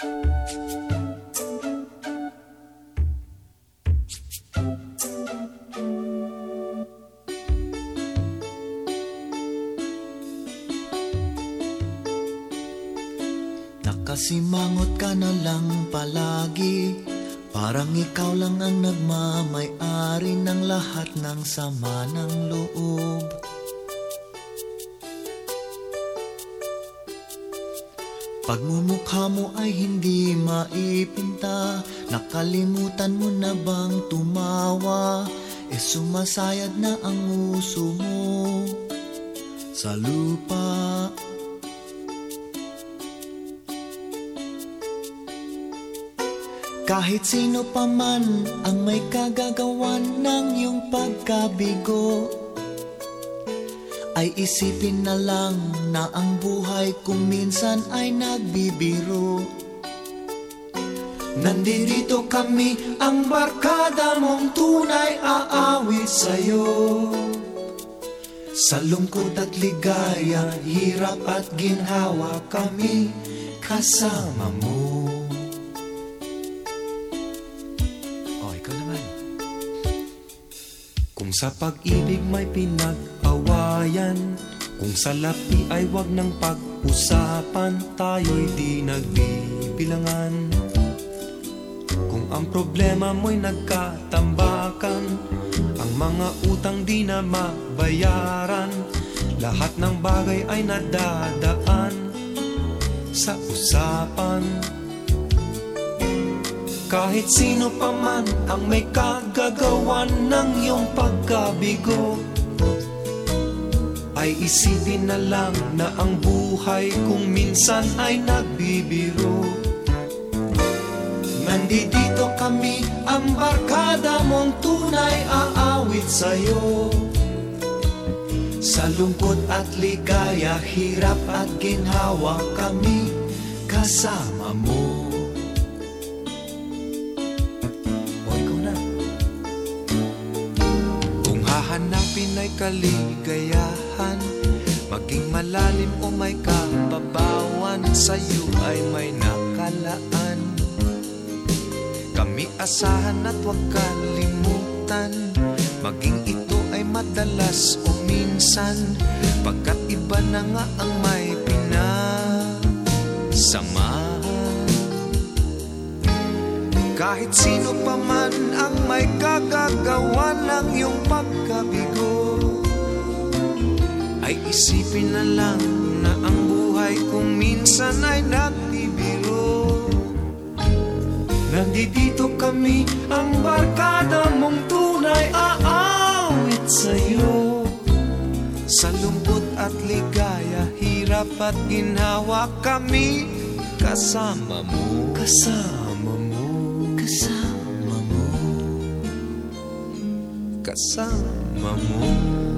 Nakasimangot ka na lang palagi. Parang ikaw lang ang nagmamayari ng lahat ng sama ng loob. Pagmumukha mo ay hindi maipinta. Nakalimutan mo na bang tumawa? E sumasayad na ang uso mo. Sa lupa. Kahit sino pa man ang may kagagawan ng iyong pagkabigo Ay isipin na lang na ang buhay kung minsan ay nagbibiro. Nandito kami ang barkada mong tunay aawit sa'yo. Sa lungkot at ligaya, hirap at ginhawa kami kasama mo Kung sa pag-ibig may pinag-awayan Kung sa lapi ay wag nang pag-usapan Tayo'y di nagbibilangan. Kung ang problema mo'y nagkatambakan Ang mga utang di na mabayaran Lahat ng bagay ay nadadaan Sa usapan kahit sino pa man ang may kagagawan ng iyong pagkabigo Ay isipin na lang na ang buhay kung minsan ay nagbibiro. Nandito kami ang barkada mong tunay aawit sa'yo. Sa lungkot at ligaya, hirap at ginhawa kami kasama mo hahanapin ay kaligayahan. Maging malalim o may kababawan Sa'yo ay may nakalaan. Kami asahan at huwag kalimutan. Maging ito ay madalas o minsan. Pagkat iba na nga ang may pinasamahan kahit sino pa man ang may kagagawa ng iyong pagkabigo Ay isipin na lang na ang buhay kung minsan ay nagbibiro Nandito kami ang barkada mong tunay aawit sa'yo. Sa lungkot at ligaya, hirap at ginhawa kami Kasama mo. Kasama kasama mo. Kasama mo